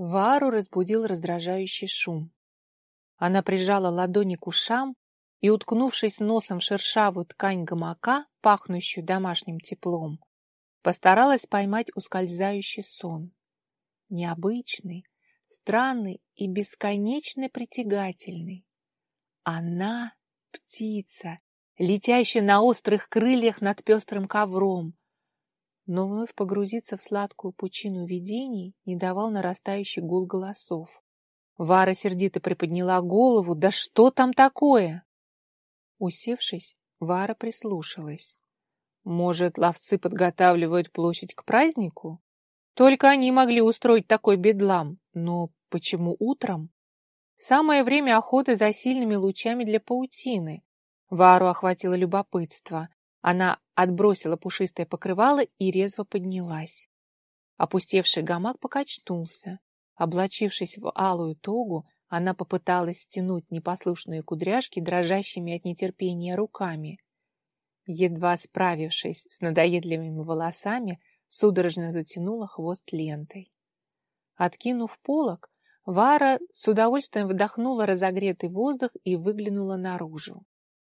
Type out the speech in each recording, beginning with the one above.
Вару разбудил раздражающий шум. Она прижала ладони к ушам и, уткнувшись носом в шершавую ткань гамака, пахнущую домашним теплом, постаралась поймать ускользающий сон. Необычный, странный и бесконечно притягательный. Она — птица, летящая на острых крыльях над пестрым ковром. Но вновь погрузиться в сладкую пучину видений не давал нарастающий гул голосов. Вара сердито приподняла голову. «Да что там такое?» Усевшись, Вара прислушалась. «Может, ловцы подготавливают площадь к празднику? Только они могли устроить такой бедлам. Но почему утром? Самое время охоты за сильными лучами для паутины. Вару охватило любопытство. Она отбросила пушистое покрывало и резво поднялась. Опустевший гамак покачнулся. Облачившись в алую тогу, она попыталась стянуть непослушные кудряшки дрожащими от нетерпения руками. Едва справившись с надоедливыми волосами, судорожно затянула хвост лентой. Откинув полог, Вара с удовольствием вдохнула разогретый воздух и выглянула наружу.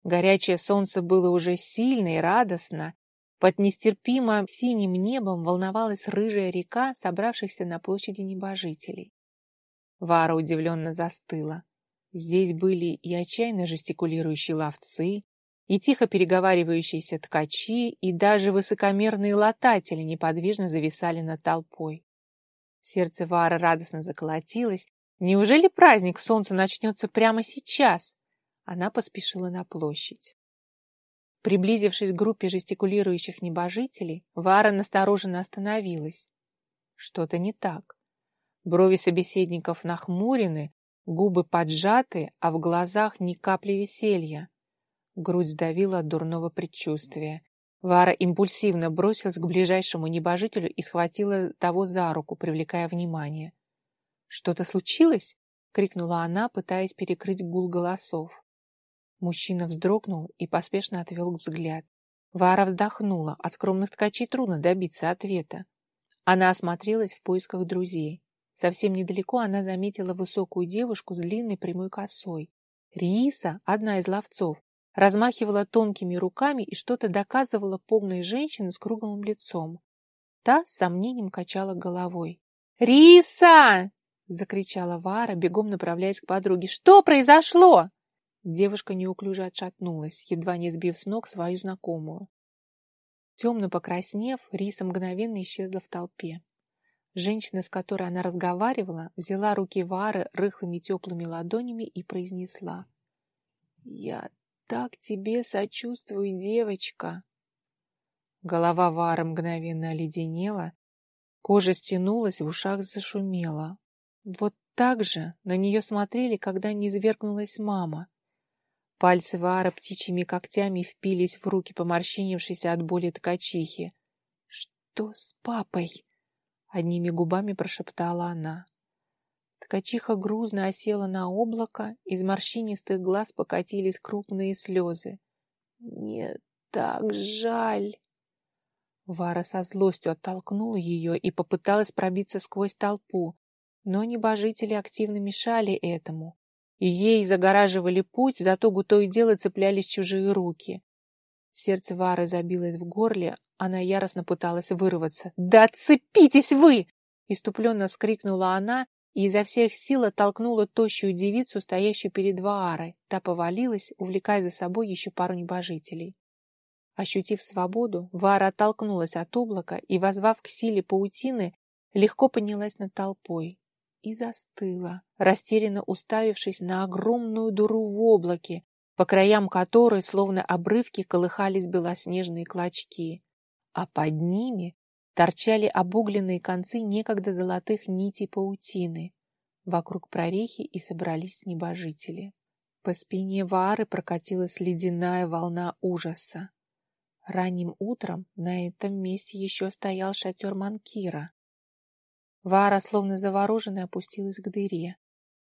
Горячее солнце было уже сильно и радостно. Под нестерпимо синим небом волновалась рыжая река, собравшихся на площади небожителей. Вара удивленно застыла. Здесь были и отчаянно жестикулирующие ловцы, и тихо переговаривающиеся ткачи, и даже высокомерные лататели неподвижно зависали над толпой. Сердце Вары радостно заколотилось. Неужели праздник солнца начнется прямо сейчас? Она поспешила на площадь. Приблизившись к группе жестикулирующих небожителей, Вара настороженно остановилась. Что-то не так. Брови собеседников нахмурены, губы поджаты, а в глазах ни капли веселья. Грудь сдавила от дурного предчувствия. Вара импульсивно бросилась к ближайшему небожителю и схватила того за руку, привлекая внимание. «Что-то случилось?» — крикнула она, пытаясь перекрыть гул голосов. Мужчина вздрогнул и поспешно отвел взгляд. Вара вздохнула. От скромных ткачей трудно добиться ответа. Она осмотрелась в поисках друзей. Совсем недалеко она заметила высокую девушку с длинной прямой косой. Рииса, одна из ловцов, размахивала тонкими руками и что-то доказывала полной женщине с круглым лицом. Та с сомнением качала головой. «Риса!» — закричала Вара, бегом направляясь к подруге. «Что произошло?» Девушка неуклюже отшатнулась, едва не сбив с ног свою знакомую. Темно покраснев, Риса мгновенно исчезла в толпе. Женщина, с которой она разговаривала, взяла руки Вары рыхлыми теплыми ладонями и произнесла. «Я так тебе сочувствую, девочка!» Голова Вары мгновенно оледенела, кожа стянулась, в ушах зашумела. Вот так же на нее смотрели, когда не извергнулась мама. Пальцы Вары птичьими когтями впились в руки поморщинившейся от боли ткачихи. «Что с папой?» — одними губами прошептала она. Ткачиха грузно осела на облако, из морщинистых глаз покатились крупные слезы. «Мне так жаль!» Вара со злостью оттолкнула ее и попыталась пробиться сквозь толпу, но небожители активно мешали этому, и ей загораживали путь, зато то и дело цеплялись чужие руки. Сердце Вары забилось в горле, она яростно пыталась вырваться. «Да отцепитесь вы!» Иступленно вскрикнула она и изо всех сил оттолкнула тощую девицу, стоящую перед Ваарой. Та повалилась, увлекая за собой еще пару небожителей. Ощутив свободу, Вара оттолкнулась от облака и, возвав к силе паутины, легко поднялась над толпой и застыла, растерянно уставившись на огромную дыру в облаке, по краям которой, словно обрывки, колыхались белоснежные клочки, а под ними торчали обугленные концы некогда золотых нитей паутины. Вокруг прорехи и собрались небожители. По спине Вары прокатилась ледяная волна ужаса. Ранним утром на этом месте еще стоял шатер Манкира. Вара, словно завороженная, опустилась к дыре.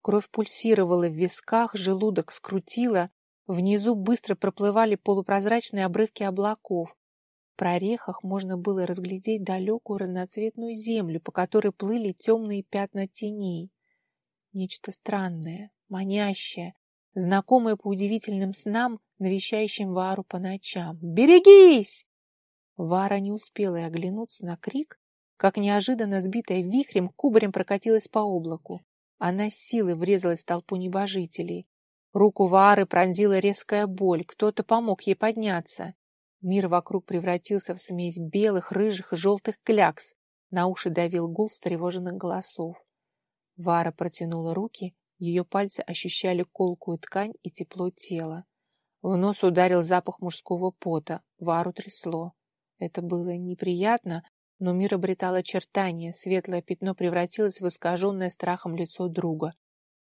Кровь пульсировала в висках, желудок скрутила, внизу быстро проплывали полупрозрачные обрывки облаков. прорехах можно было разглядеть далекую разноцветную землю, по которой плыли темные пятна теней. Нечто странное, манящее, знакомое по удивительным снам, навещающим Вару по ночам. «Берегись!» Вара не успела и оглянуться на крик, как неожиданно сбитая вихрем кубарем прокатилась по облаку. Она с силой врезалась в толпу небожителей. Руку Вары пронзила резкая боль, кто-то помог ей подняться. Мир вокруг превратился в смесь белых, рыжих и желтых клякс. На уши давил гул встревоженных голосов. Вара протянула руки, ее пальцы ощущали колкую ткань и тепло тела. В нос ударил запах мужского пота, Вару трясло. Это было неприятно, но мир обретал очертания, светлое пятно превратилось в искаженное страхом лицо друга.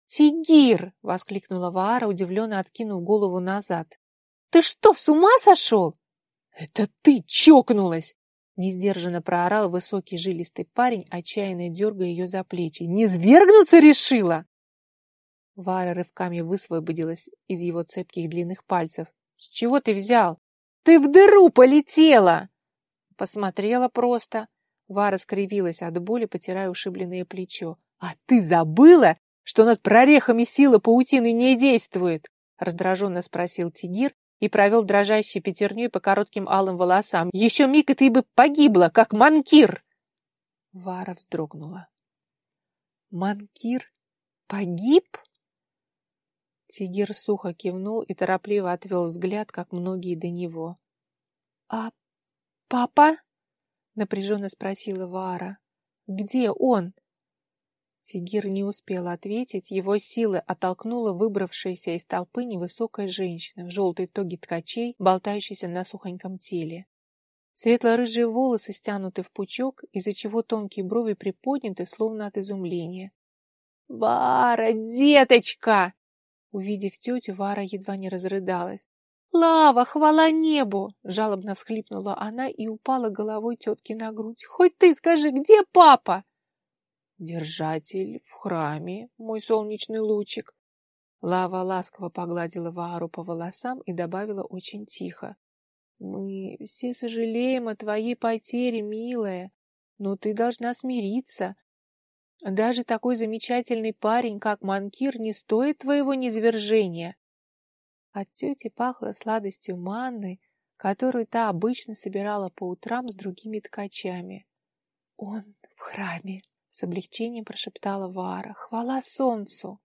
«Тигир!» — воскликнула Ваара, удивленно откинув голову назад. «Ты что, с ума сошел?» «Это ты чокнулась!» Несдержанно проорал высокий жилистый парень, отчаянно дергая ее за плечи. «Не свергнуться решила!» Вара рывками высвободилась из его цепких длинных пальцев. «С чего ты взял?» «Ты в дыру полетела!» Посмотрела просто. Вара скривилась от боли, потирая ушибленное плечо. «А ты забыла, что над прорехами сила паутины не действует?» Раздраженно спросил Тигир, и провел дрожащей пятерней по коротким алым волосам. «Еще миг, и ты бы погибла, как манкир!» Вара вздрогнула. «Манкир погиб?» Тигир сухо кивнул и торопливо отвел взгляд, как многие до него. «А папа?» — напряженно спросила Вара. «Где он?» Тигир не успел ответить, его силы оттолкнула выбравшаяся из толпы невысокая женщина в желтой тоге ткачей, болтающейся на сухоньком теле. Светло-рыжие волосы стянуты в пучок, из-за чего тонкие брови приподняты, словно от изумления. «Вара, деточка!» Увидев тетю, Вара едва не разрыдалась. «Лава, хвала небу!» — жалобно всхлипнула она и упала головой тетки на грудь. «Хоть ты скажи, где папа?» Держатель в храме, мой солнечный лучик. Лава ласково погладила Ваару по волосам и добавила очень тихо. Мы все сожалеем о твоей потере, милая, но ты должна смириться. Даже такой замечательный парень, как Манкир, не стоит твоего низвержения. От тети пахло сладостью манны, которую та обычно собирала по утрам с другими ткачами. Он в храме, с облегчением прошептала Вара. «Хвала солнцу!»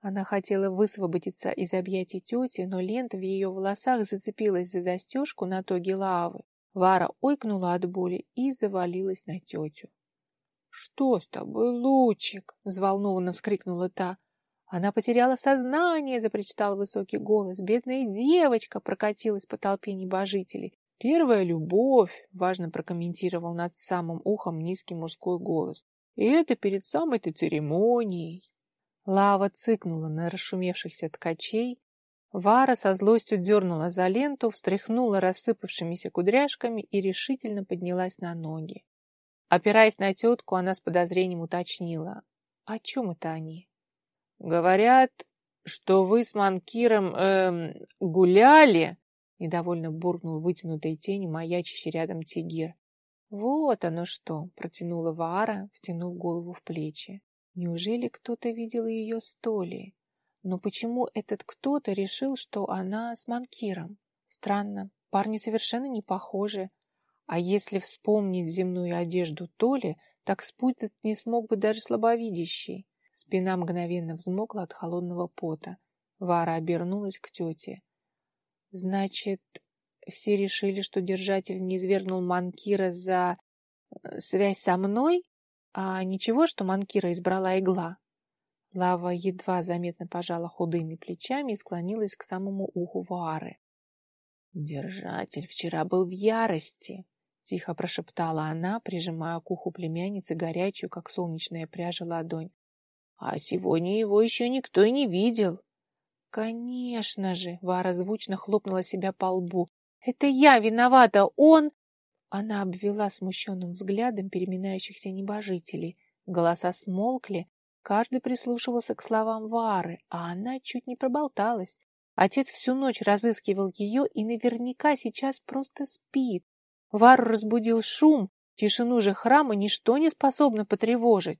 Она хотела высвободиться из объятий тети, но лента в ее волосах зацепилась за застежку на тоге лавы. Вара ойкнула от боли и завалилась на тетю. «Что с тобой, Лучик?» — взволнованно вскрикнула та. «Она потеряла сознание!» — запричитал высокий голос. «Бедная девочка!» — прокатилась по толпе небожителей. «Первая любовь!» — важно прокомментировал над самым ухом низкий мужской голос. И это перед самой-то церемонией. Лава цыкнула на расшумевшихся ткачей. Вара со злостью дернула за ленту, встряхнула рассыпавшимися кудряшками и решительно поднялась на ноги. Опираясь на тетку, она с подозрением уточнила. «О чем это они?» «Говорят, что вы с Манкиром эм, гуляли?» Недовольно буркнул вытянутой тенью маячащий рядом тигир. «Вот оно что!» — протянула Вара, втянув голову в плечи. «Неужели кто-то видел ее с Толей? Но почему этот кто-то решил, что она с Манкиром? Странно, парни совершенно не похожи. А если вспомнить земную одежду Толи, так спутать не смог бы даже слабовидящий». Спина мгновенно взмокла от холодного пота. Вара обернулась к тете. «Значит, все решили, что держатель не извергнул Манкира за э, связь со мной, а ничего, что Манкира избрала игла. Лава едва заметно пожала худыми плечами и склонилась к самому уху Ваары. «Держатель вчера был в ярости», — тихо прошептала она, прижимая к уху племянницы горячую, как солнечная пряжа, ладонь. «А сегодня его еще никто и не видел». «Конечно же!» — Вара звучно хлопнула себя по лбу. Это я виновата, он...» Она обвела смущенным взглядом переминающихся небожителей. Голоса смолкли, каждый прислушивался к словам Вары, а она чуть не проболталась. Отец всю ночь разыскивал ее и наверняка сейчас просто спит. Вару разбудил шум, тишину же храма ничто не способно потревожить.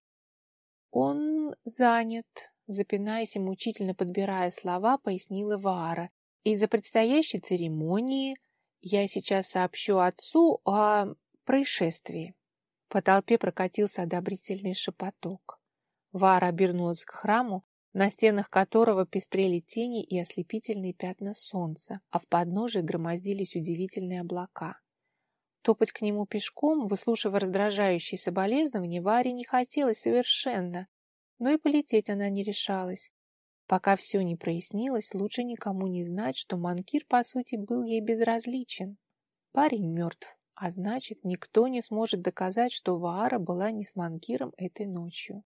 Он занят, запинаясь и мучительно подбирая слова, пояснила Вара. Из-за предстоящей церемонии я сейчас сообщу отцу о происшествии. По толпе прокатился одобрительный шепоток. Вара обернулась к храму, на стенах которого пестрели тени и ослепительные пятна солнца, а в подножии громоздились удивительные облака. Топать к нему пешком, выслушивая раздражающие соболезнования, Варе не хотелось совершенно, но и полететь она не решалась. Пока все не прояснилось, лучше никому не знать, что Манкир, по сути, был ей безразличен. Парень мертв, а значит, никто не сможет доказать, что Ваара была не с Манкиром этой ночью.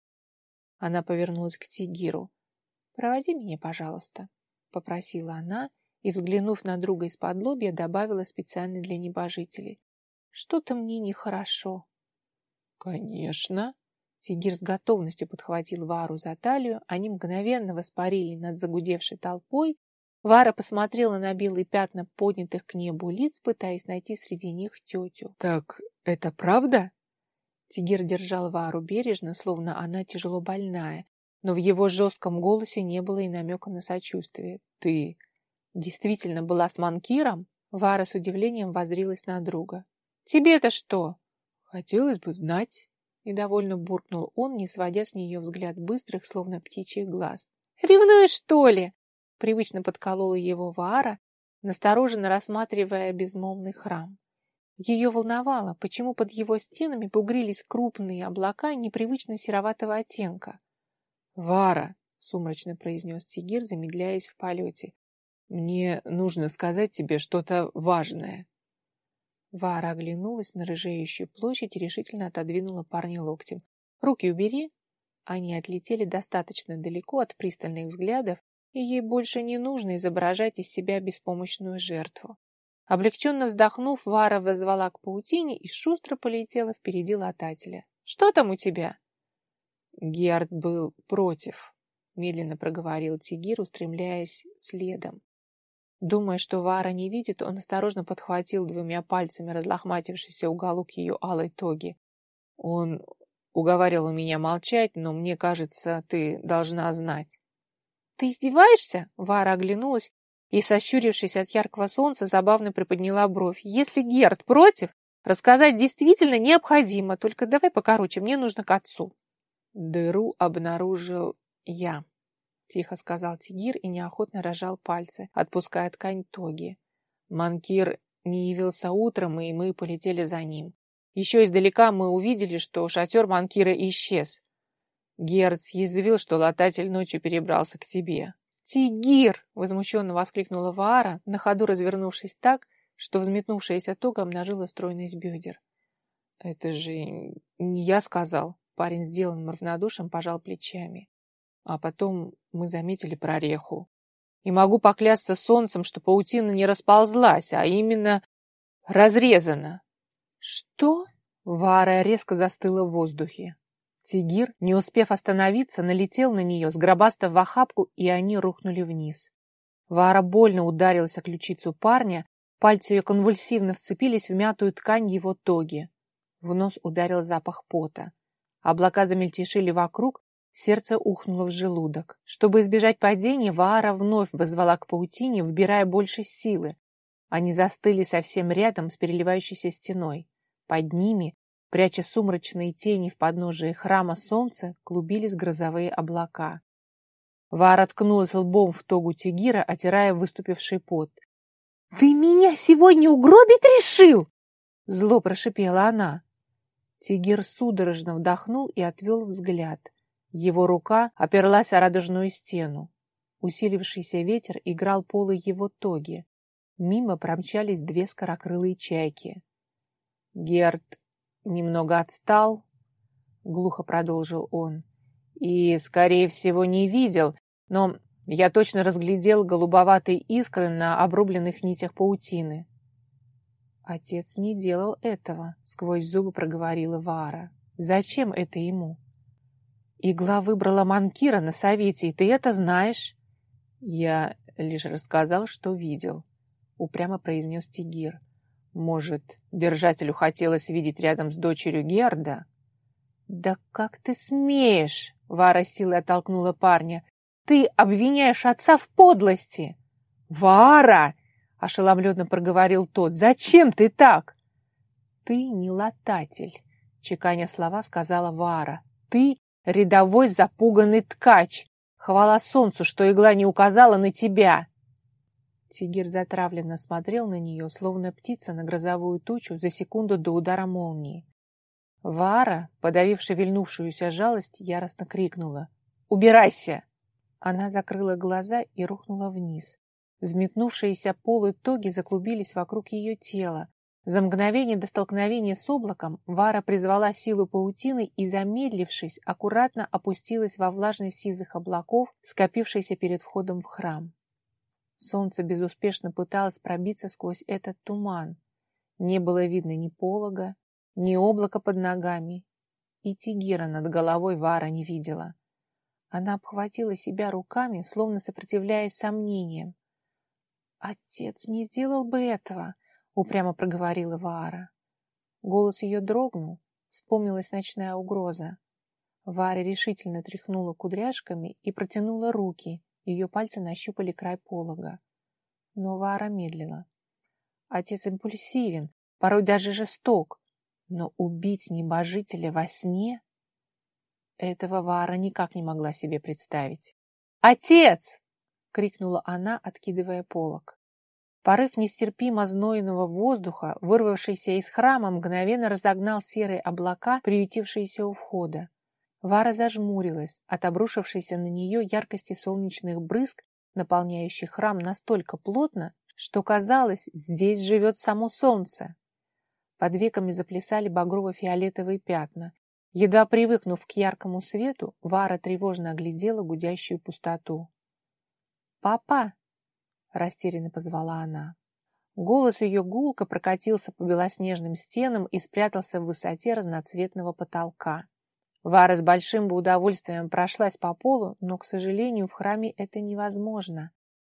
Она повернулась к Тигиру. «Проводи меня, пожалуйста», — попросила она и, взглянув на друга из-под лобья, добавила специально для небожителей. «Что-то мне нехорошо». «Конечно», Тигир с готовностью подхватил Вару за талию, они мгновенно воспарили над загудевшей толпой. Вара посмотрела на белые пятна поднятых к небу лиц, пытаясь найти среди них тетю. «Так это правда?» Тигир держал Вару бережно, словно она тяжело больная, но в его жестком голосе не было и намека на сочувствие. «Ты действительно была с Манкиром?» Вара с удивлением воззрилась на друга. «Тебе-то что?» «Хотелось бы знать». Недовольно буркнул он, не сводя с нее взгляд быстрых, словно птичьих глаз. «Ревнуешь, что ли?» Привычно подколола его Ваара, настороженно рассматривая безмолвный храм. Ее волновало, почему под его стенами бугрились крупные облака непривычно сероватого оттенка. «Вара!» — сумрачно произнес Тигир, замедляясь в полете. «Мне нужно сказать тебе что-то важное». Вара оглянулась на рыжеющую площадь и решительно отодвинула парня локтем. «Руки убери!» Они отлетели достаточно далеко от пристальных взглядов, и ей больше не нужно изображать из себя беспомощную жертву. Облегченно вздохнув, Вара возвала к паутине и шустро полетела впереди латателя. «Что там у тебя?» Герд был против, медленно проговорил Тигир, устремляясь следом. Думая, что Вара не видит, он осторожно подхватил двумя пальцами разлохматившийся уголок ее алой тоги. Он уговаривал меня молчать, но мне кажется, ты должна знать. Ты издеваешься? Вара оглянулась и, сощурившись от яркого солнца, забавно приподняла бровь. Если Герд против, рассказать действительно необходимо, только давай покороче, мне нужно к отцу. Дыру обнаружил я. — тихо сказал Тигир и неохотно рожал пальцы, отпуская ткань тоги. Манкир не явился утром, и мы полетели за ним. Еще издалека мы увидели, что шатер Манкира исчез. Герд съязвил, что лататель ночью перебрался к тебе. «Тигир!» — возмущенно воскликнула Ваара, на ходу развернувшись так, что взметнувшаяся тога обнажила стройность бедер. «Это же не я сказал», — парень, сделанным равнодушием, пожал плечами. А потом мы заметили прореху. И могу поклясться солнцем, что паутина не расползлась, а именно разрезана. Что? Вара резко застыла в воздухе. Тигир, не успев остановиться, налетел на нее, сгробастав в охапку, и они рухнули вниз. Вара больно ударилась о ключицу парня, пальцы ее конвульсивно вцепились в мятую ткань его тоги. В нос ударил запах пота. Облака замельтешили вокруг, Сердце ухнуло в желудок. Чтобы избежать падения, Ваара вновь возвала к паутине, вбирая больше силы. Они застыли совсем рядом с переливающейся стеной. Под ними, пряча сумрачные тени в подножии храма солнца, клубились грозовые облака. Вара ткнулась лбом в тогу Тигира, отирая выступивший пот. «Ты меня сегодня угробить решил?» Зло прошипела она. Тигир судорожно вдохнул и отвел взгляд. Его рука оперлась о радужную стену. Усилившийся ветер играл полы его тоги. Мимо промчались две скорокрылые чайки. Герд немного отстал, — глухо продолжил он, — и, скорее всего, не видел, но я точно разглядел голубоватые искры на обрубленных нитях паутины. Отец не делал этого, — сквозь зубы проговорила Вара. Зачем это ему? — Игла выбрала Манкира на совете, и ты это знаешь. Я лишь рассказал, что видел, упрямо произнес Тигир. Может, держателю хотелось видеть рядом с дочерью Герда? «Да как ты смеешь!» — Вара силой оттолкнула парня. «Ты обвиняешь отца в подлости!» «Вара!» — ошеломленно проговорил тот. «Зачем ты так?» «Ты не лататель», — чеканя слова сказала Вара. «Ты рядовой запуганный ткач. Хвала солнцу, что игла не указала на тебя!» Тигир затравленно смотрел на нее, словно птица на грозовую тучу за секунду до удара молнии. Вара, подавив шевельнувшуюся жалость, яростно крикнула. «Убирайся!» Она закрыла глаза и рухнула вниз. Взметнувшиеся полы тоги заклубились вокруг ее тела. За мгновение до столкновения с облаком Вара призвала силу паутины и, замедлившись, аккуратно опустилась во влажность сизых облаков, скопившейся перед входом в храм. Солнце безуспешно пыталось пробиться сквозь этот туман. Не было видно ни полога, ни облака под ногами. И Тигира над головой Вара не видела. Она обхватила себя руками, словно сопротивляясь сомнениям. «Отец не сделал бы этого», — упрямо проговорила Вара. Голос ее дрогнул, вспомнилась ночная угроза. Варя решительно тряхнула кудряшками и протянула руки, ее пальцы нащупали край полога. Но Вара медлила. Отец импульсивен, порой даже жесток. Но убить небожителя во сне... Этого Вара никак не могла себе представить. «Отец!» — крикнула она, откидывая полог. Порыв нестерпимо знойного воздуха, вырвавшийся из храма, мгновенно разогнал серые облака, приютившиеся у входа. Вара зажмурилась от обрушившейся на нее яркости солнечных брызг, наполняющих храм настолько плотно, что казалось, здесь живет само солнце. Под веками заплясали багрово-фиолетовые пятна. Едва привыкнув к яркому свету, Вара тревожно оглядела гудящую пустоту. «Папа!» — растерянно позвала она. Голос ее гулко прокатился по белоснежным стенам и спрятался в высоте разноцветного потолка. Вара с большим бы удовольствием прошлась по полу, но, к сожалению, в храме это невозможно.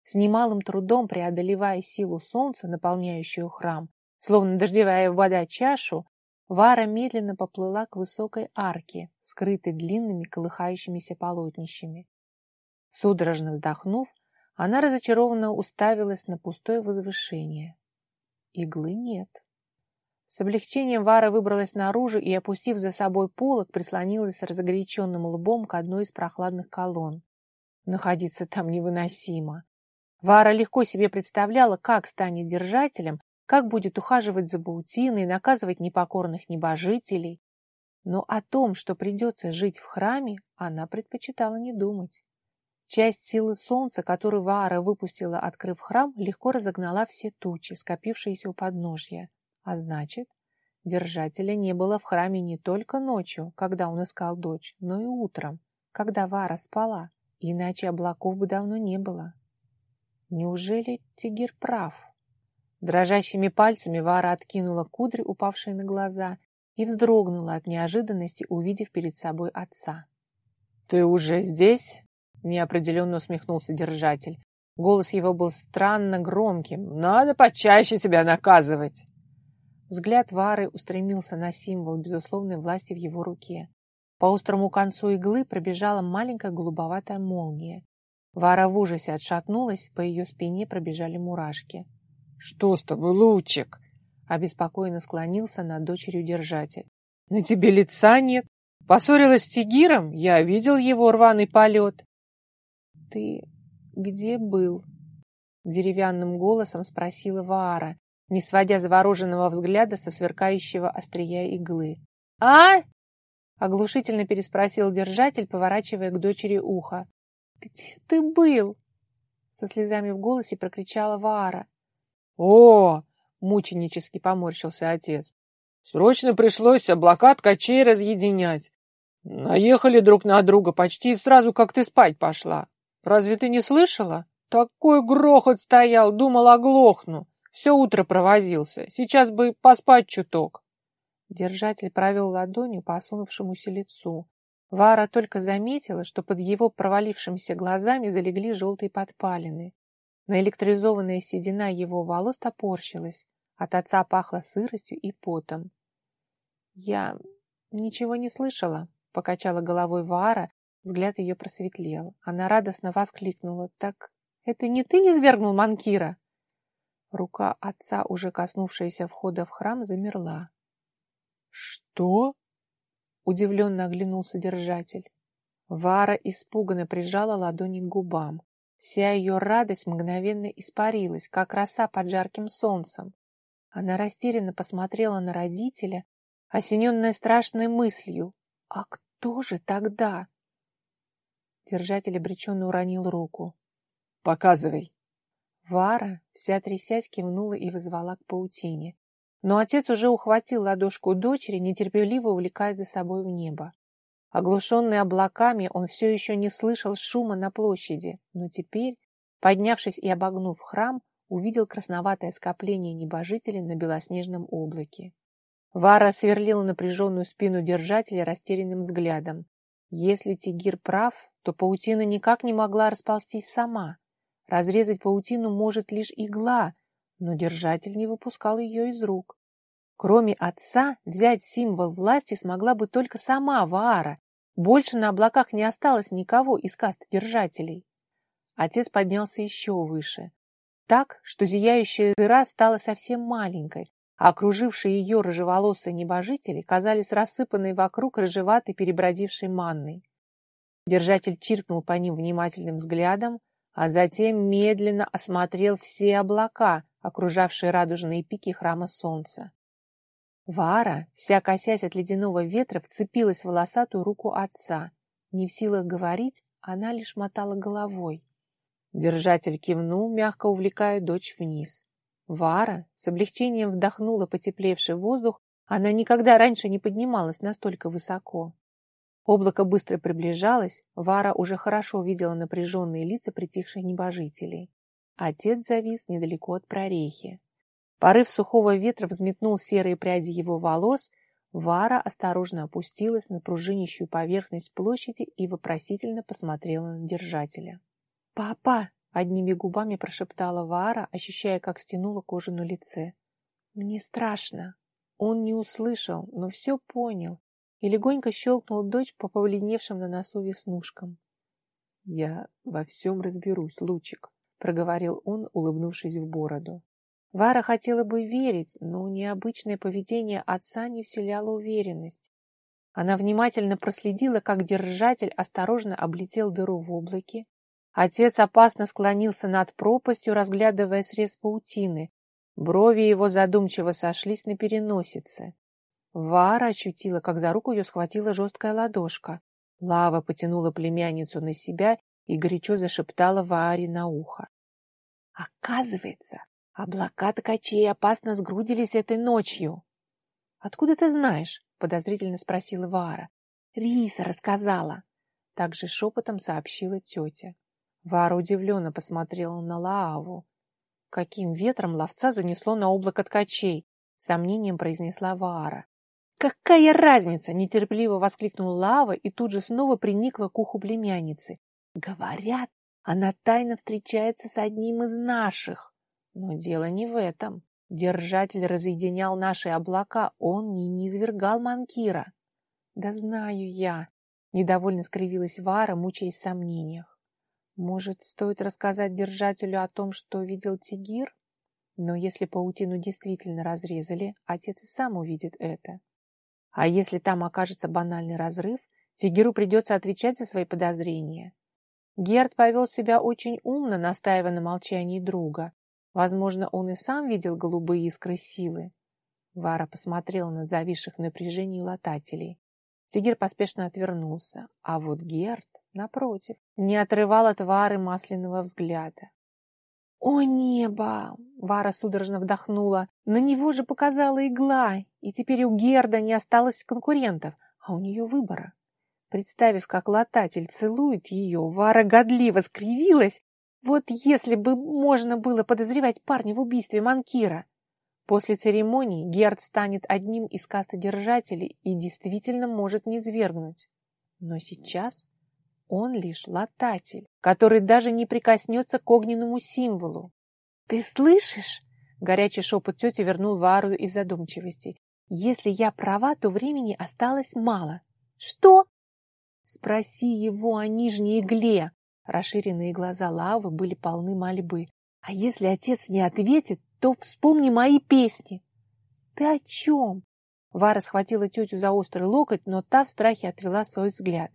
С немалым трудом преодолевая силу солнца, наполняющую храм, словно дождевая вода чашу, Вара медленно поплыла к высокой арке, скрытой длинными колыхающимися полотнищами. Судорожно вздохнув, она разочарованно уставилась на пустое возвышение. Иглы нет. С облегчением Вара выбралась наружу и, опустив за собой полок, прислонилась разогоряченным лбом к одной из прохладных колонн. Находиться там невыносимо. Вара легко себе представляла, как станет держателем, как будет ухаживать за паутиной, наказывать непокорных небожителей. Но о том, что придется жить в храме, она предпочитала не думать. Часть силы солнца, которую Ваара выпустила, открыв храм, легко разогнала все тучи, скопившиеся у подножья. А значит, держателя не было в храме не только ночью, когда он искал дочь, но и утром, когда Вара спала, иначе облаков бы давно не было. Неужели Тигир прав? Дрожащими пальцами Вара откинула кудри, упавшие на глаза, и вздрогнула от неожиданности, увидев перед собой отца. «Ты уже здесь?» — неопределенно усмехнулся держатель. Голос его был странно громким. «Надо почаще тебя наказывать!» Взгляд Вары устремился на символ безусловной власти в его руке. По острому концу иглы пробежала маленькая голубоватая молния. Вара в ужасе отшатнулась, по ее спине пробежали мурашки. «Что с тобой, Лучик?» Обеспокоенно склонился над дочерью держатель. «На тебе лица нет. Поссорилась с Тигиром? Я видел его рваный полет». «Ты где был?» Деревянным голосом спросила Ваара, не сводя завороженного взгляда со сверкающего острия иглы. «А?» — оглушительно переспросил держатель, поворачивая к дочери ухо. «Где ты был?» Со слезами в голосе прокричала Ваара. «О!» — мученически поморщился отец. «Срочно пришлось облака ткачей разъединять. Наехали друг на друга почти сразу, как ты спать пошла. Разве ты не слышала? Такой грохот стоял, думал, оглохну. Все утро провозился. Сейчас бы поспать чуток. Держатель провел ладонью по осунувшемуся лицу. Вара только заметила, что под его провалившимися глазами залегли желтые подпалины. Наэлектризованная седина его волос топорщилась. От отца пахло сыростью и потом. «Я ничего не слышала», — покачала головой Вара, взгляд ее просветлел. Она радостно воскликнула. «Так это не ты не свергнул Манкира?» Рука отца, уже коснувшаяся входа в храм, замерла. «Что?» — удивленно оглянулся держатель. Вара испуганно прижала ладони к губам. Вся ее радость мгновенно испарилась, как роса под жарким солнцем. Она растерянно посмотрела на родителя, осененная страшной мыслью. «А кто же тогда?» Держатель обреченно уронил руку. «Показывай!» Вара, вся трясясь, кивнула и вызвала к паутине. Но отец уже ухватил ладошку дочери, нетерпеливо увлекая за собой в небо. Оглушенный облаками, он все еще не слышал шума на площади, но теперь, поднявшись и обогнув храм, увидел красноватое скопление небожителей на белоснежном облаке. Вара сверлила напряженную спину держателя растерянным взглядом. Если Тигир прав, то паутина никак не могла расползтись сама. Разрезать паутину может лишь игла, но держатель не выпускал ее из рук. Кроме отца, взять символ власти смогла бы только сама Ваара, больше на облаках не осталось никого из кастодержателей. Отец поднялся еще выше, так, что зияющая дыра стала совсем маленькой, а окружившие ее рыжеволосые небожители казались рассыпанной вокруг рыжеватой перебродившей манной. Держатель чиркнул по ним внимательным взглядом, а затем медленно осмотрел все облака, окружавшие радужные пики храма солнца. Вара, вся косясь от ледяного ветра, вцепилась в волосатую руку отца. Не в силах говорить, она лишь мотала головой. Держатель кивнул, мягко увлекая дочь вниз. Вара с облегчением вдохнула потеплевший воздух, она никогда раньше не поднималась настолько высоко. Облако быстро приближалось, Вара уже хорошо видела напряженные лица притихших небожителей. Отец завис недалеко от прорехи. Порыв сухого ветра взметнул серые пряди его волос, Вара осторожно опустилась на пружинищую поверхность площади и вопросительно посмотрела на держателя. «Папа!» — одними губами прошептала Вара, ощущая, как стянула кожу на лице. «Мне страшно!» Он не услышал, но все понял и легонько щелкнул дочь по повледневшим на носу веснушкам. «Я во всем разберусь, Лучик», — проговорил он, улыбнувшись в бороду. Вара хотела бы верить, но необычное поведение отца не вселяло уверенность. Она внимательно проследила, как держатель осторожно облетел дыру в облаке. Отец опасно склонился над пропастью, разглядывая срез паутины. Брови его задумчиво сошлись на переносице. Вара ощутила, как за руку ее схватила жесткая ладошка. Лава потянула племянницу на себя и горячо зашептала Вааре на ухо. «Оказывается, Облака ткачей опасно сгрудились этой ночью. — Откуда ты знаешь? — подозрительно спросила Вара. — Риса рассказала. Также шепотом сообщила тетя. Вара удивленно посмотрела на Лааву. Каким ветром ловца занесло на облако ткачей? Сомнением произнесла Вара. «Какая разница?» — нетерпеливо воскликнула Лава и тут же снова приникла к уху племянницы. «Говорят, она тайно встречается с одним из наших». Но дело не в этом. Держатель разъединял наши облака, он не низвергал Манкира. Да знаю я, недовольно скривилась Вара, мучаясь в сомнениях. Может, стоит рассказать держателю о том, что видел Тигир? Но если паутину действительно разрезали, отец и сам увидит это. А если там окажется банальный разрыв, Тигиру придется отвечать за свои подозрения. Герд повел себя очень умно, настаивая на молчании друга, Возможно, он и сам видел голубые искры силы. Вара посмотрела на зависших в напряжении латателей. Тигр поспешно отвернулся, а вот Герд, напротив, не отрывал от Вары масляного взгляда. «О небо!» — Вара судорожно вдохнула. «На него же показала игла, и теперь у Герда не осталось конкурентов, а у нее выбора». Представив, как лататель целует ее, Вара годливо скривилась вот если бы можно было подозревать парня в убийстве Манкира. После церемонии Герд станет одним из кастодержателей и действительно может не свергнуть. Но сейчас он лишь лататель, который даже не прикоснется к огненному символу. «Ты слышишь?» Горячий шепот тети вернул Вару из задумчивости. Если я права, то времени осталось мало. Что? Спроси его о нижней игле. Расширенные глаза Лавы были полны мольбы. А если отец не ответит, то вспомни мои песни. Ты о чем? Вара схватила тетю за острый локоть, но та в страхе отвела свой взгляд.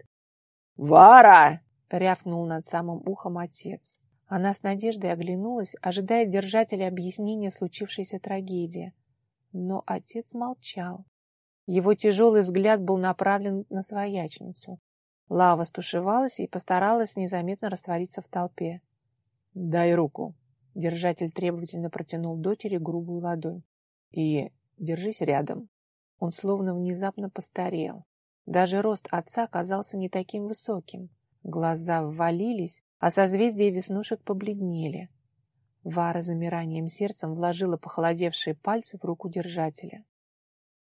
«Вара!» — рявкнул над самым ухом отец. Она с надеждой оглянулась, ожидая держателя объяснения случившейся трагедии. Но отец молчал. Его тяжелый взгляд был направлен на своячницу. Лава стушевалась и постаралась незаметно раствориться в толпе. «Дай руку!» Держатель требовательно протянул дочери грубую ладонь. «И держись рядом!» Он словно внезапно постарел. Даже рост отца казался не таким высоким. Глаза ввалились, а созвездия веснушек побледнели. Вара замиранием сердцем вложила похолодевшие пальцы в руку держателя.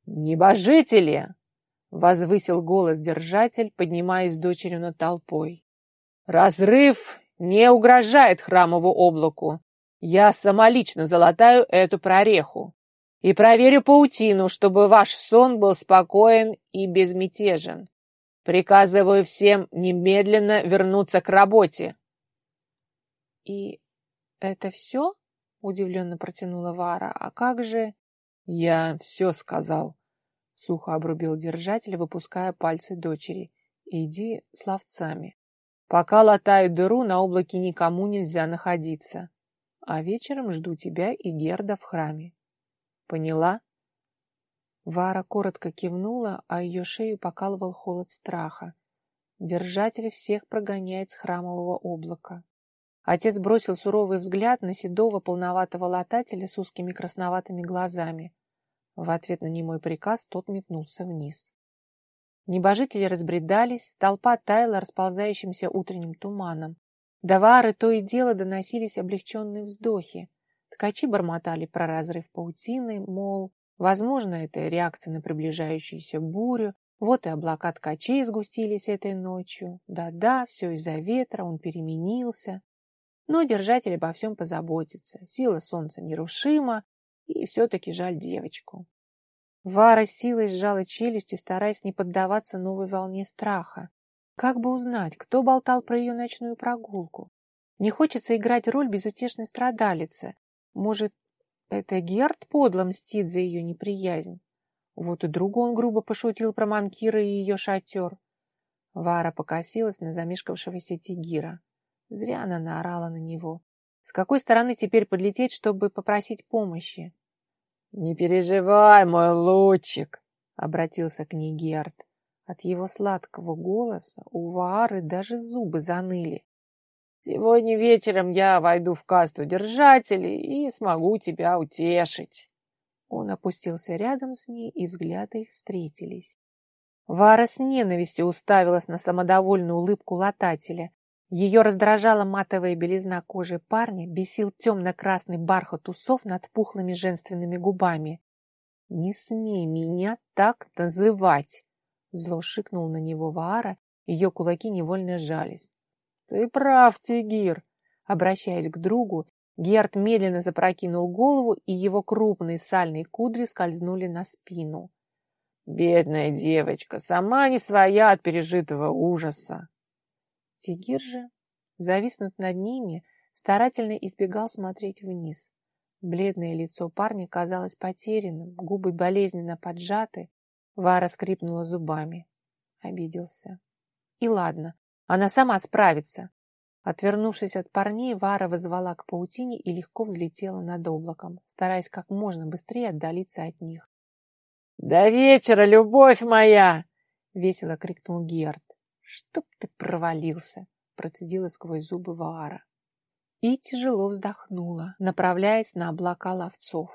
«Небожители!» — возвысил голос держатель, поднимаясь дочерью над толпой. «Разрыв не угрожает храмову облаку. Я самолично залатаю эту прореху и проверю паутину, чтобы ваш сон был спокоен и безмятежен. Приказываю всем немедленно вернуться к работе. — И это все? — удивленно протянула Вара. — А как же... — Я все сказал, — сухо обрубил держатель, выпуская пальцы дочери. — Иди с ловцами. Пока латаю дыру, на облаке никому нельзя находиться. А вечером жду тебя и Герда в храме. Поняла? Вара коротко кивнула, а ее шею покалывал холод страха. Держатель всех прогоняет с храмового облака. Отец бросил суровый взгляд на седого полноватого латателя с узкими красноватыми глазами. В ответ на немой приказ тот метнулся вниз. Небожители разбредались, толпа таяла расползающимся утренним туманом. До Вары то и дело доносились облегченные вздохи. Ткачи бормотали про разрыв паутины, мол, возможно, это реакция на приближающуюся бурю, вот и облака ткачей сгустились этой ночью. Да-да, все из-за ветра, он переменился. Но держатель обо всем позаботится. Сила солнца нерушима, и все-таки жаль девочку. Вара силой сжала челюсти, стараясь не поддаваться новой волне страха. Как бы узнать, кто болтал про ее ночную прогулку? Не хочется играть роль безутешной страдалицы, может, это Герд подло мстит за ее неприязнь? Вот и другу он грубо пошутил про Манкира и ее шатер. Вара покосилась на замешкавшегося Тигира. Зря она наорала на него. С какой стороны теперь подлететь, чтобы попросить помощи? — Не переживай, мой лучик, — обратился к ней Герд. От его сладкого голоса у Вары даже зубы заныли. Сегодня вечером я войду в касту держателей и смогу тебя утешить. Он опустился рядом с ней, и взгляды их встретились. Вара с ненавистью уставилась на самодовольную улыбку латателя. Ее раздражала матовая белизна кожи парня, бесил темно-красный бархат усов над пухлыми женственными губами. «Не смей меня так называть!» Зло шикнул на него Ваара, ее кулаки невольно сжались. «Ты прав, Тигир!» Обращаясь к другу, Герд медленно запрокинул голову, и его крупные сальные кудри скользнули на спину. «Бедная девочка, сама не своя от пережитого ужаса!» Тигир же, зависнув над ними, старательно избегал смотреть вниз. Бледное лицо парня казалось потерянным, губы болезненно поджаты. Вара скрипнула зубами. Обиделся. И ладно, она сама справится. Отвернувшись от парней, Вара вызвала к паутине и легко взлетела над облаком, стараясь как можно быстрее отдалиться от них. «До вечера, любовь моя!» — весело крикнул Герд. «Чтоб ты провалился!» — процедила сквозь зубы Ваара. И тяжело вздохнула, направляясь на облака ловцов.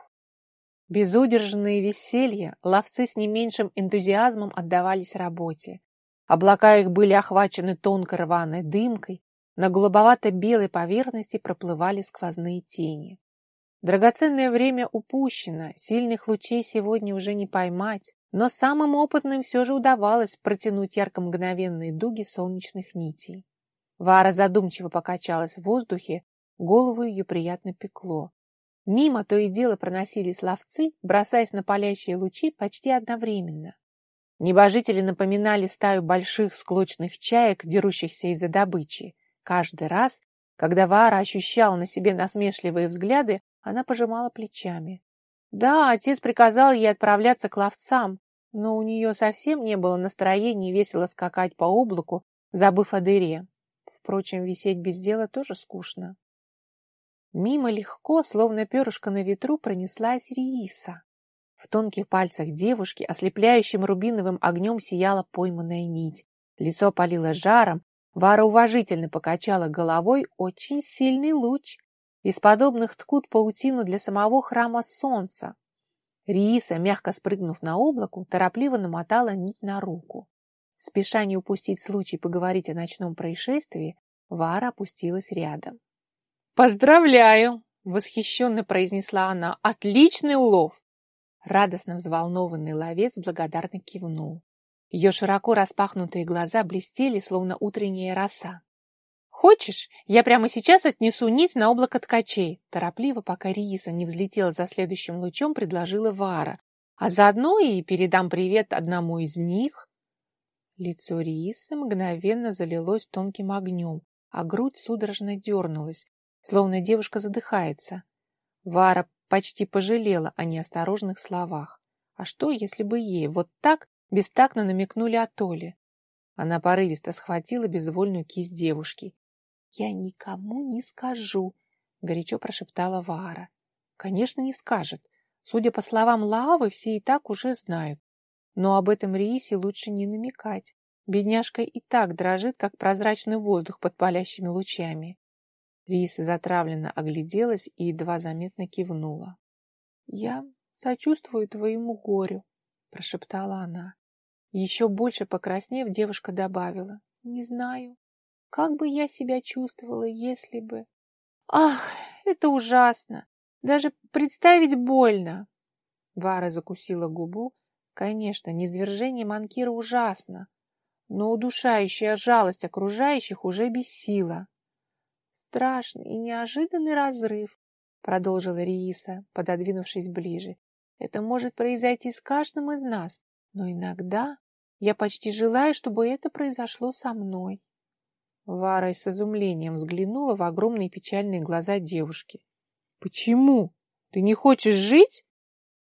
Безудержные веселья ловцы с не меньшим энтузиазмом отдавались работе, Облака их были охвачены тонкой рваной дымкой, на голубовато-белой поверхности проплывали сквозные тени. Драгоценное время упущено, сильных лучей сегодня уже не поймать, но самым опытным все же удавалось протянуть ярко-мгновенные дуги солнечных нитей. Вара задумчиво покачалась в воздухе, голову ее приятно пекло. Мимо то и дело проносились ловцы, бросаясь на палящие лучи почти одновременно. Небожители напоминали стаю больших склочных чаек, дерущихся из-за добычи. Каждый раз, когда Вара ощущала на себе насмешливые взгляды, она пожимала плечами. Да, отец приказал ей отправляться к ловцам, но у нее совсем не было настроения весело скакать по облаку, забыв о дыре. Впрочем, висеть без дела тоже скучно. Мимо легко, словно перышко на ветру, пронеслась Рииса. В тонких пальцах девушки ослепляющим рубиновым огнем сияла пойманная нить. Лицо палило жаром, Вара уважительно покачала головой очень сильный луч, из подобных ткут паутину для самого храма солнца. Рииса, мягко спрыгнув на облаку, торопливо намотала нить на руку. Спеша не упустить случай поговорить о ночном происшествии, Вара опустилась рядом. «Поздравляю!» — восхищенно произнесла она. «Отличный улов!» Радостно взволнованный ловец благодарно кивнул. Ее широко распахнутые глаза блестели, словно утренняя роса. «Хочешь, я прямо сейчас отнесу нить на облако ткачей?» Торопливо, пока Рииса не взлетела за следующим лучом, предложила Вара. «А заодно и передам привет одному из них». Лицо Риисы мгновенно залилось тонким огнем, а грудь судорожно дернулась, словно девушка задыхается. Вара почти пожалела о неосторожных словах. А что, если бы ей вот так бестактно намекнули о Толе? Она порывисто схватила безвольную кисть девушки «Я никому не скажу», — горячо прошептала Вара. «Конечно, не скажет. Судя по словам Лавы, все и так уже знают. Но об этом Риисе лучше не намекать. Бедняжка и так дрожит, как прозрачный воздух под палящими лучами». Рииса затравленно огляделась и едва заметно кивнула. «Я сочувствую твоему горю», — прошептала она. Еще больше покраснев, девушка добавила. «Не знаю, как бы я себя чувствовала, если бы... Ах, это ужасно! Даже представить больно! Вара закусила губу. Конечно, низвержение Манкира ужасно, но удушающая жалость окружающих уже бессила. Страшный и неожиданный разрыв, продолжила Рииса, пододвинувшись ближе. Это может произойти с каждым из нас, но иногда я почти желаю, чтобы это произошло со мной. Вара с изумлением взглянула в огромные печальные глаза девушки. «Почему? Ты не хочешь жить?»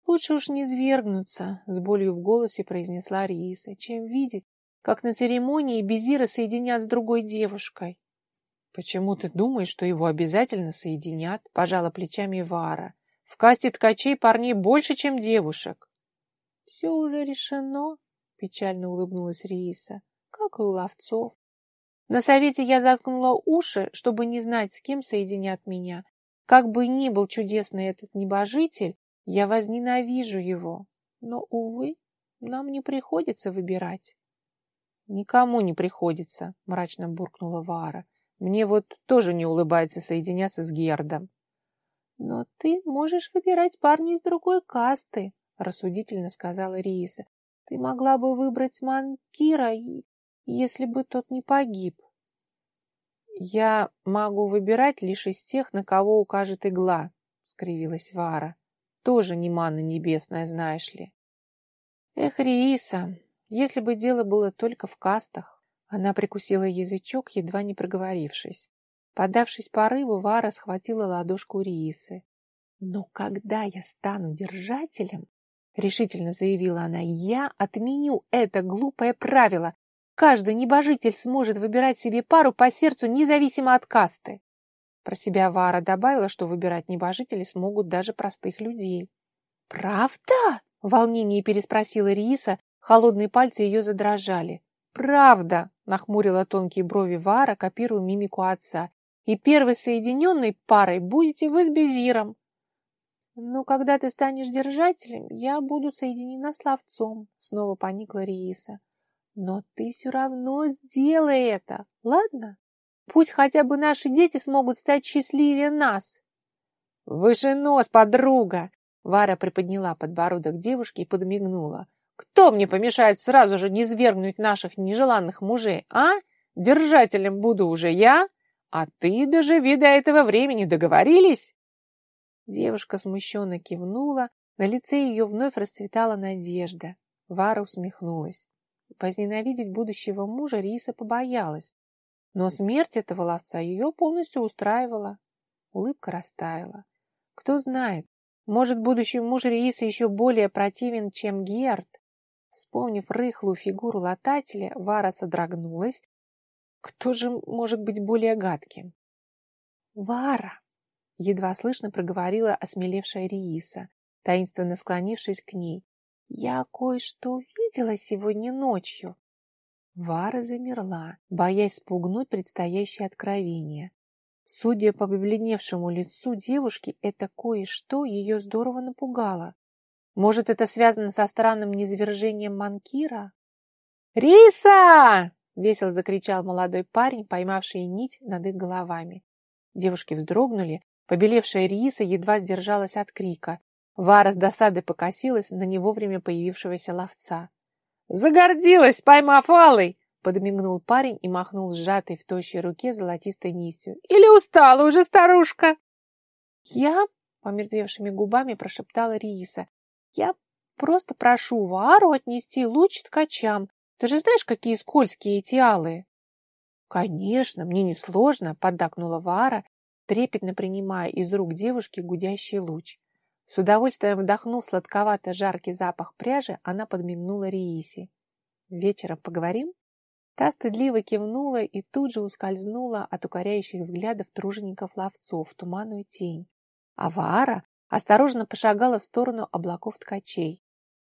«Лучше уж не свергнуться», — с болью в голосе произнесла Рииса, «чем видеть, как на церемонии Безира соединят с другой девушкой». «Почему ты думаешь, что его обязательно соединят?» — пожала плечами Вара. «В касте ткачей парней больше, чем девушек». «Все уже решено», — печально улыбнулась Рииса, — «как и у ловцов. На совете я заткнула уши, чтобы не знать, с кем соединят меня. Как бы ни был чудесный этот небожитель, я возненавижу его. Но, увы, нам не приходится выбирать. Никому не приходится, мрачно буркнула Вара. Мне вот тоже не улыбается соединяться с Гердом. Но ты можешь выбирать парня из другой касты, рассудительно сказала Рииса. Ты могла бы выбрать Манкира если бы тот не погиб. Я могу выбирать лишь из тех, на кого укажет игла, скривилась Вара. Тоже не манна небесная, знаешь ли. Эх, Рииса, если бы дело было только в кастах. Она прикусила язычок, едва не проговорившись. Подавшись порыву, Вара схватила ладошку Риисы. «Но когда я стану держателем, — решительно заявила она, — я отменю это глупое правило Каждый небожитель сможет выбирать себе пару по сердцу, независимо от касты. Про себя Вара добавила, что выбирать небожители смогут даже простых людей. «Правда?» — в волнении переспросила Рииса, холодные пальцы ее задрожали. «Правда!» — нахмурила тонкие брови Вара, копируя мимику отца. «И первой соединенной парой будете вы с Безиром!» «Но когда ты станешь держателем, я буду соединена с ловцом», — снова поникла Рииса. Но ты все равно сделай это, ладно? Пусть хотя бы наши дети смогут стать счастливее нас. Выше нос, подруга! Вара приподняла подбородок девушки и подмигнула. Кто мне помешает сразу же не свергнуть наших нежеланных мужей, а? Держателем буду уже я, а ты доживи до этого времени, договорились? Девушка смущенно кивнула, на лице ее вновь расцветала надежда. Вара усмехнулась. Возненавидеть будущего мужа Риса побоялась, но смерть этого ловца ее полностью устраивала. Улыбка растаяла. Кто знает, может, будущий муж Рииса еще более противен, чем Герд? Вспомнив рыхлую фигуру латателя, Вара содрогнулась. Кто же может быть более гадким? «Вара!» — едва слышно проговорила осмелевшая Рииса, таинственно склонившись к ней. «Я кое-что видела сегодня ночью». Вара замерла, боясь спугнуть предстоящее откровение. Судя по побледневшему лицу девушки, это кое-что ее здорово напугало. Может, это связано со странным низвержением Манкира? «Риса!» — весело закричал молодой парень, поймавший нить над их головами. Девушки вздрогнули, побелевшая Риса едва сдержалась от крика. Вара с досадой покосилась на не вовремя появившегося ловца. «Загордилась, поймав алый!» — подмигнул парень и махнул сжатой в тощей руке золотистой нитью. «Или устала уже старушка?» «Я?» — помертвевшими губами прошептала Риса. «Я просто прошу Вару отнести луч ткачам. Ты же знаешь, какие скользкие эти алые!» «Конечно, мне несложно», — поддакнула Вара, трепетно принимая из рук девушки гудящий луч. С удовольствием вдохнув сладковато-жаркий запах пряжи, она подмигнула Риисе. «Вечером поговорим?» Та стыдливо кивнула и тут же ускользнула от укоряющих взглядов тружеников-ловцов в туманную тень. А Ваара осторожно пошагала в сторону облаков ткачей.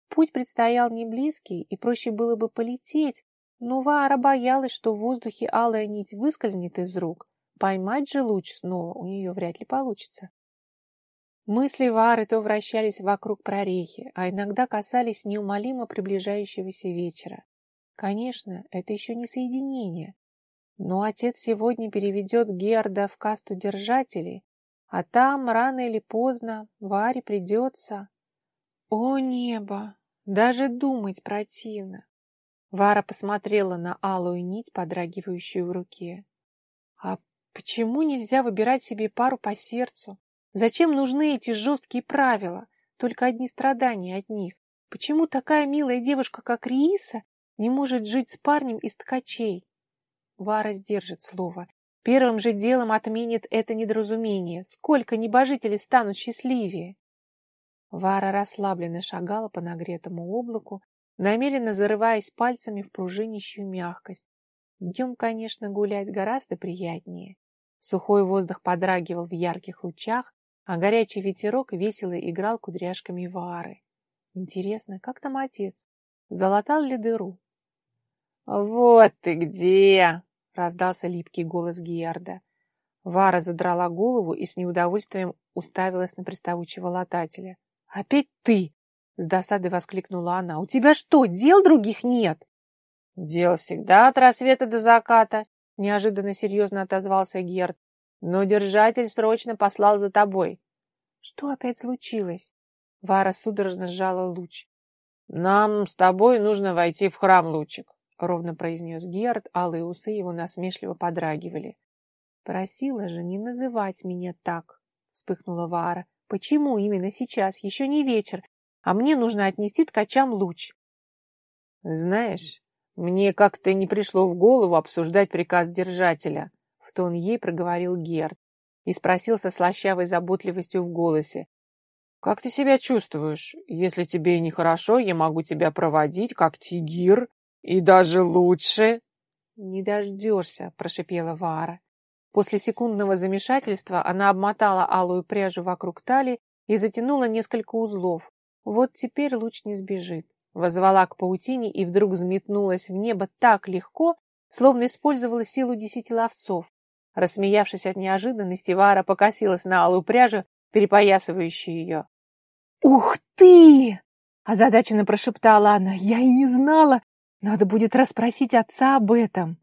Путь предстоял не близкий, и проще было бы полететь, но Ваара боялась, что в воздухе алая нить выскользнет из рук. Поймать же луч снова у нее вряд ли получится. Мысли Вары то вращались вокруг прорехи, а иногда касались неумолимо приближающегося вечера. Конечно, это еще не соединение. Но отец сегодня переведет Герда в касту держателей, а там, рано или поздно, Варе придется... О небо! Даже думать противно. Вара посмотрела на алую нить, подрагивающую в руке. А почему нельзя выбирать себе пару по сердцу? Зачем нужны эти жесткие правила? Только одни страдания от них. Почему такая милая девушка, как Рииса, не может жить с парнем из ткачей? Вара сдержит слово. Первым же делом отменит это недоразумение. Сколько небожителей станут счастливее? Вара расслабленно шагала по нагретому облаку, намеренно зарываясь пальцами в пружинищую мягкость. Днем, конечно, гулять гораздо приятнее. Сухой воздух подрагивал в ярких лучах, а горячий ветерок весело играл кудряшками Вары. Интересно, как там отец? Залатал ли дыру? «Вот ты где!» — раздался липкий голос Гиарда. Вара задрала голову и с неудовольствием уставилась на приставучего латателя. «Опять ты!» С досадой воскликнула она. «У тебя что, дел других нет?» «Дел всегда от рассвета до заката», — неожиданно серьезно отозвался Герд. «Но держатель срочно послал за тобой». «Что опять случилось?» Вара судорожно сжала луч. «Нам с тобой нужно войти в храм, лучик», — ровно произнес Герд, алые усы его насмешливо подрагивали. «Просила же не называть меня так», — вспыхнула Вара. «Почему именно сейчас? Еще не вечер а мне нужно отнести ткачам луч. Знаешь, мне как-то не пришло в голову обсуждать приказ держателя, в тон ей проговорил Герд и спросил со слащавой заботливостью в голосе. Как ты себя чувствуешь? Если тебе нехорошо, я могу тебя проводить, как тигир, и даже лучше. Не дождешься, прошипела Вара. После секундного замешательства она обмотала алую пряжу вокруг талии и затянула несколько узлов, вот теперь луч не сбежит. Возвала к паутине и вдруг взметнулась в небо так легко, словно использовала силу десяти ловцов. Рассмеявшись от неожиданности, Вара покосилась на алую пряжу, перепоясывающую ее. «Ух ты!» — озадаченно прошептала она. «Я и не знала! Надо будет расспросить отца об этом!»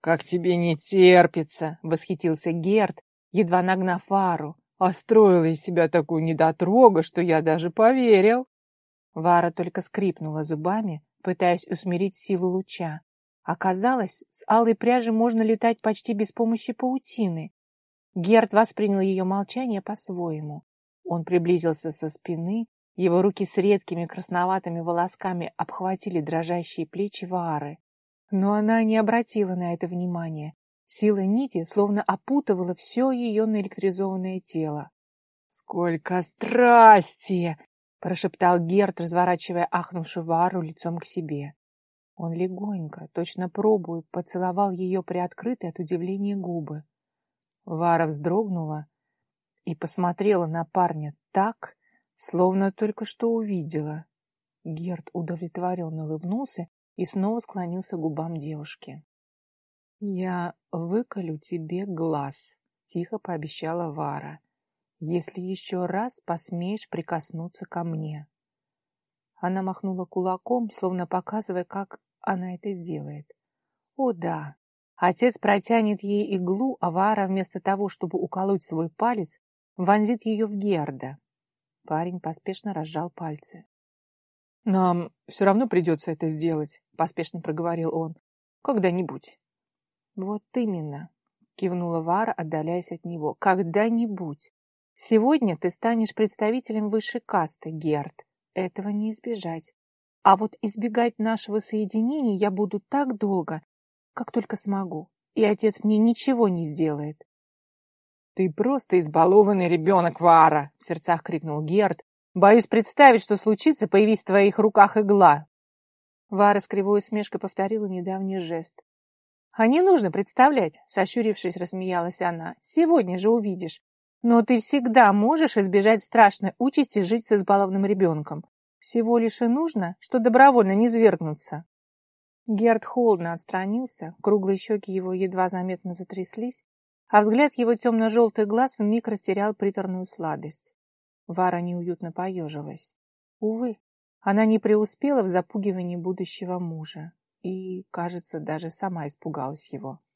«Как тебе не терпится!» — восхитился Герд, едва нагнав Вару а строила из себя такую недотрога, что я даже поверил. Вара только скрипнула зубами, пытаясь усмирить силу луча. Оказалось, с алой пряжи можно летать почти без помощи паутины. Герд воспринял ее молчание по-своему. Он приблизился со спины, его руки с редкими красноватыми волосками обхватили дрожащие плечи Ваары. Но она не обратила на это внимания. Сила нити словно опутывала все ее наэлектризованное тело. «Сколько страсти!» — прошептал Герд, разворачивая ахнувшую Вару лицом к себе. Он легонько, точно пробуя, поцеловал ее приоткрытые от удивления губы. Вара вздрогнула и посмотрела на парня так, словно только что увидела. Герд удовлетворенно улыбнулся и снова склонился к губам девушки. «Я выколю тебе глаз», — тихо пообещала Вара, «если еще раз посмеешь прикоснуться ко мне». Она махнула кулаком, словно показывая, как она это сделает. О да, отец протянет ей иглу, а Вара вместо того, чтобы уколоть свой палец, вонзит ее в Герда. Парень поспешно разжал пальцы. «Нам все равно придется это сделать», — поспешно проговорил он. «Когда-нибудь». «Вот именно», — кивнула Вара, отдаляясь от него. «Когда-нибудь. Сегодня ты станешь представителем высшей касты, Герд. Этого не избежать. А вот избегать нашего соединения я буду так долго, как только смогу, и отец мне ничего не сделает. «Ты просто избалованный ребенок, Вара!» — в сердцах крикнул Герд. «Боюсь представить, что случится, появись в твоих руках игла!» Вара с кривой усмешкой повторила недавний жест. «А не нужно представлять!» — сощурившись, рассмеялась она. «Сегодня же увидишь. Но ты всегда можешь избежать страшной участи жить с избалованным ребенком. Всего лишь и нужно, что добровольно не свергнуться. Герд холодно отстранился, круглые щеки его едва заметно затряслись, а взгляд его темно-желтых глаз вмиг растерял приторную сладость. Вара неуютно поежилась. Увы, она не преуспела в запугивании будущего мужа и, кажется, даже сама испугалась его.